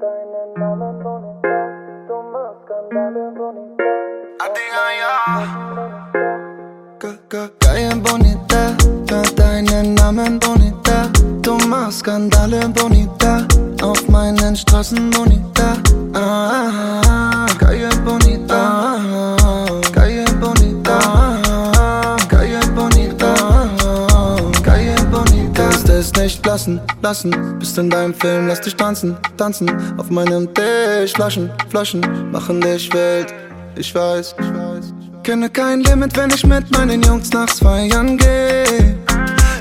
deinen Namen Bonita, du machst Skandale Bonita. Ah, Digga, ja. Geil Bonita, hör deinen Namen Bonita, du machst Skandale Bonita, auf meinen Straßen Bonita. Ah, ah, ah. Nicht lassen, lassen, bist in deinem Film, lass dich tanzen, tanzen. Auf meinem Tisch, Flaschen, Flaschen, machen dich wild. Ich weiß, ich weiß. Kenne kein Limit, wenn ich mit meinen Jungs nachts feiern geh.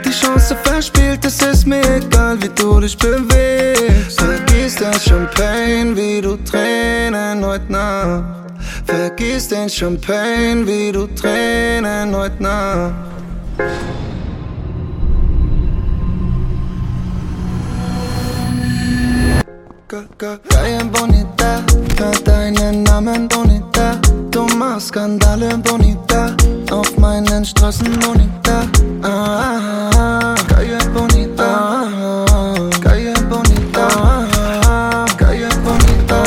Die Chance verspielt, es ist mir egal, wie du dich bewegst. Vergiss den Champagne, wie du Tränen heute Nacht. Vergiss den Champagne, wie du Tränen heute Nacht. Geil Bonita, hör deinen Namen Bonita. Du machst Skandale Bonita, auf meinen Straßen Bonita. Ah, geil Bonita, geil Bonita, geil Bonita.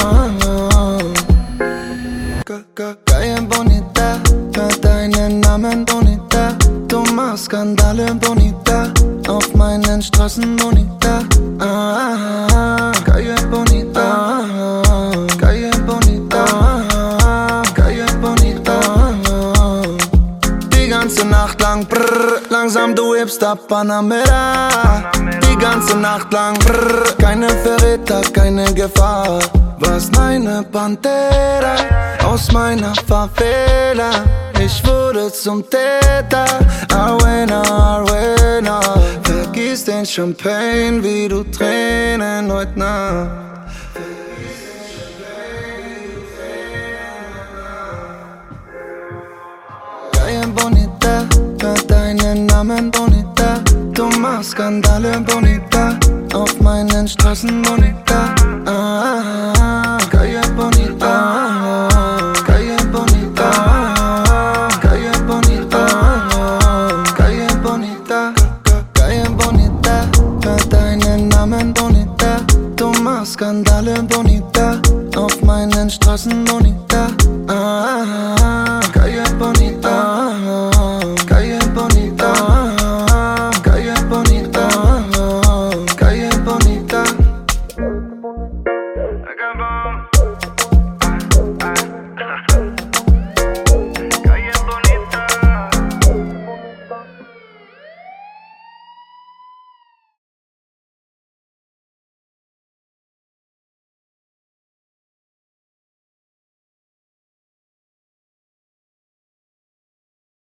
Geil Bonita, hör deinen Namen Bonita. Du machst Skandale Bonita, auf meinen Straßen Bonita. Ah, geil langsam du hebst ab Panamera. Die ganze Nacht lang, brrr, keine Verräter, keine Gefahr. Was meine Pantera aus meiner Favela. Ich wurde zum Täter, Arwena, Arwena. Vergiss den Champagne, wie du Tränen heute Nacht. Bonita, Namen Bonita. Du machst Skandale Bonita, auf meinen Straßen Bonita. Ah, Bonita, geil Bonita, geil Bonita, geil Bonita, geil Bonita, deinen Namen Bonita. Du machst Skandale Bonita, auf meinen Straßen Bonita. Ah,